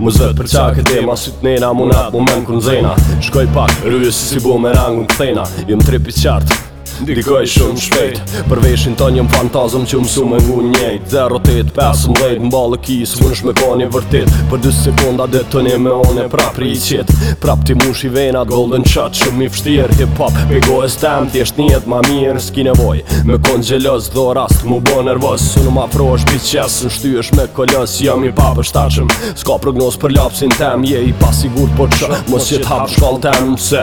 Më zë për qa këtë dema Sy të nena, më natë, më zena Shkoj pak, rrujës si si bu me rangën këthena Jumë tripi qartë, Dikoj shumë shpejt Për veshin të njëm fantazëm që mësu me vun njejt Zero të të pesë më dhejt Mba lë kisë një vërtit Për dy sekunda dhe të një me one pra pri Prap ti mush i vena golden chat Shumë i fështirë hip hop Me e stem të jesht njët ma mirë Ski nevoj Me kon gjelës dhe rast mu bo nervës Su në ma pro është pi qesë Në shty është me kolës Jam i pa për Ska prognoz për lapsin tem Je i pasigur po që Mos jet hap shkall tem Se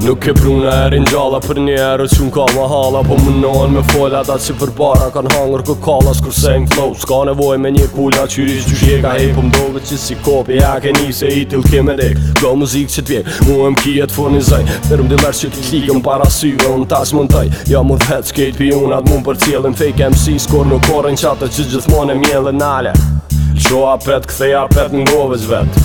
Nuk e pruna e rinjalla për një erë që n'ka ma hala Po më nëhen me folla ata që për bara kan hangër kë kalla S'kur se flow s'ka nevoj me një pulla që gjush je ka hej po që si kopi Ja ke njëse i t'il ke me dek Do muzik që t'vjek mu e m'kijet fur një zaj Për që t'i klikën para syve Unë tash më ndaj Ja mu dhet skate pi unat mu për cilin fake MC Skor nuk orën qatë që gjithmon e mjellë nale Qo apet këthej apet n'govec vet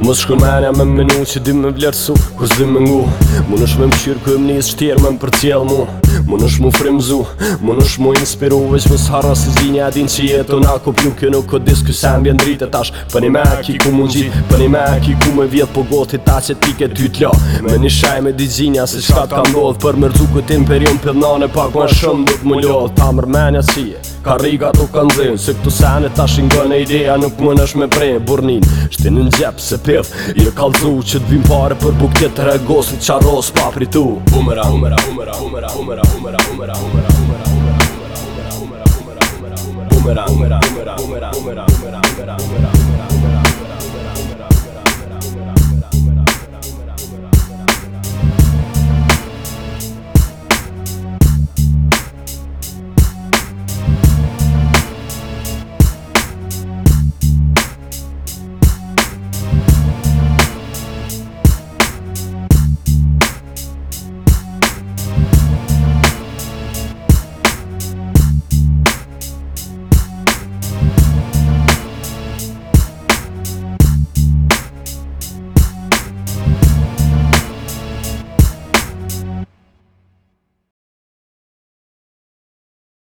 Më shku mërja me menu që di me vlerësu Kus po di me ngu Më nësh me mqyrë këm njës qëtjerë me më për ciel mu Më nësh mu frimzu Më nësh mu inspiru veç më s'harra se zinja Din që jetu na ku piu Kjo nuk o dis kjo drite tash Për një me aki ku mund gjit Për një me aki ku me vjet po goti ta që ti ke ty t'lo Me një shaj me di zinja se qëtat ka ndodh Për mërzu këtim për jom për nane pak më shumë nuk më lodh Ta mërmenja si Ka riga tuk kanë zinë Se këtu sene ta shingon e ideja nuk më nësh me prej Burnin, shtin në gjep se pif I e kalzu që t'bim pare për buk tjetë regosit Qa rosë pa pritu Umera, umera, umera, umera, umera, umera, umera, umera, umera, umera, umera, umera, umera, umera, umera, umera, umera, umera, umera,